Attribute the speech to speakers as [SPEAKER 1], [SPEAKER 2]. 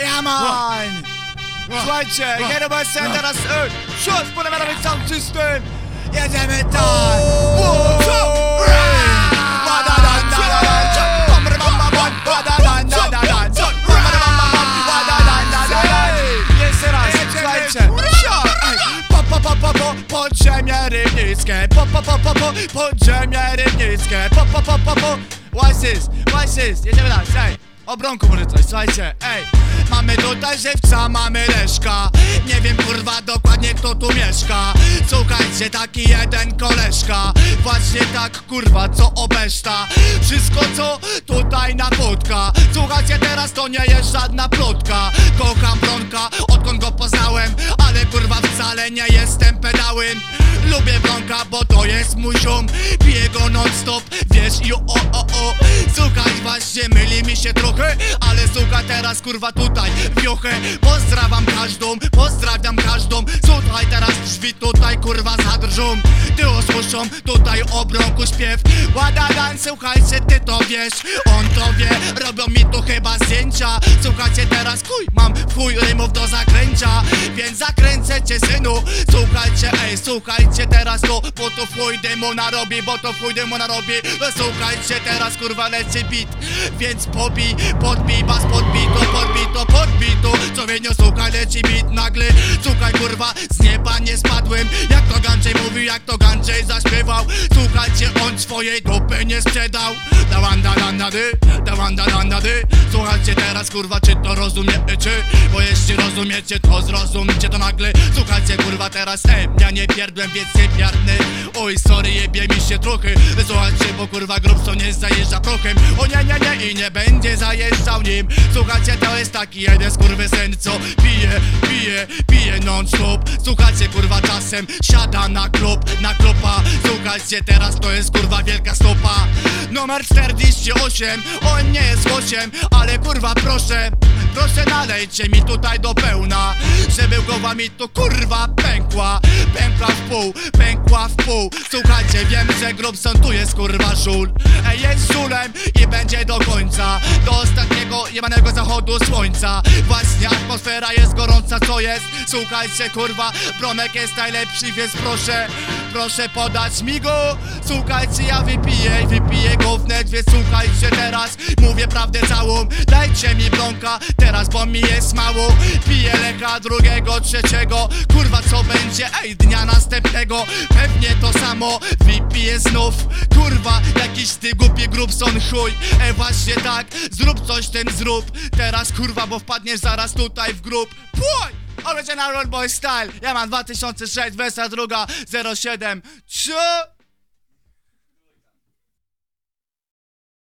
[SPEAKER 1] Come on! Słuchajcie, Hieroba się teraz... Szóst, ponieważ tam czystym! Jedziemy tak! Jeszcze raz, słuchajcie! po po po podziemia rybnickie Po po po po po podziemia rybnickie Po po po po po What's this? What's this? Jedziemy dalej, hej! O bronku może coś, słuchajcie, ej. Mamy tutaj żywca, mamy leszka. Nie wiem kurwa dokładnie kto tu mieszka. Słuchajcie, taki jeden koleżka. Właśnie tak kurwa, co obeszta. Wszystko co tutaj napotka Słuchajcie, teraz to nie jest żadna plotka. Kocham bronka, odkąd go poznałem Ale kurwa wcale nie jestem pedałem. Lubię bronka, bo to jest mój ziom. Piję go non stop, wiesz, jo o o o Słuchaj, właśnie myli mi się trochę Ale słuchaj teraz kurwa tutaj wiochę. Pozdrawiam każdą, pozdrawiam każdą. Słuchaj teraz drzwi tutaj kurwa zadrżą Ty usłyszą tutaj o bronku śpiew Ładadan, słuchajcie ty to wiesz. On to wie, robią mi tu chyba zdjęcia. Słuchajcie teraz kuj, mam chuj rymów do Więc cię synu. Słuchajcie, ej, słuchajcie teraz to Bo to w chuj dymu narobi, bo to w chuj dymu narobi. No Słuchajcie teraz kurwa leci beat. Więc pobij, podbij bas, podbij to, podbij to, podbij to. Co wienio słuchaj leci beat nagle. Słuchaj kurwa, z nieba nie spadłem. Jak to Ganczej mówił, jak to Ganczej zaśpiewał. Słuchajcie, on swojej dupy nie sprzedał. Dawanda danda dy, Słuchajcie teraz kurwa, czy to rozumiecie? Bo jeśli rozumiecie, to zrozumcie to nagle. Słuchajcie kurwa teraz, ej, ja nie pierdłem, więc nie pierdny Oj, sorry, jebie mi się trochę Słuchajcie, bo kurwa Grubson nie zajeżdża prochem i nie będzie zajeżdżał nim. Słuchajcie, to jest taki jeden skurwysyn, co pije, pije, pije non stop Słuchajcie, kurwa czasem siada na klub, na klopa. Słuchajcie, teraz to jest kurwa wielka stopa. Numer 48, on nie jest 8, ale kurwa proszę Proszę nalejcie mi tutaj do pełna. Głowa mi tu kurwa pękła. Pękła w pół, pękła w pół. Słuchajcie, wiem, że Grubson tu jest kurwa żul. Ej, jest żulem i będzie do końca. Do ostatniego jebanego zachodu słońca. Właśnie atmosfera jest gorąca, co jest? Słuchajcie, kurwa, Bromek jest najlepszy, więc proszę Proszę podać mi go. Słuchajcie, ja wypiję, wypiję go wnet Więc słuchajcie teraz, mówię prawdę całą. Dajcie mi bronka, teraz bo mi jest mało. Piję leka drugiego, trzeciego. Kurwa co będzie, ej, dnia następnego. Pewnie to samo, wypiję znów. Kurwa, jakiś ty głupi Grubson chuj. Ej, właśnie tak, zrób coś ten zrób. Teraz kurwa, bo wpadniesz zaraz tutaj w grób. Płoj! Original Road Boy Style. Ja mam 2006, wersja druga 07 Trzy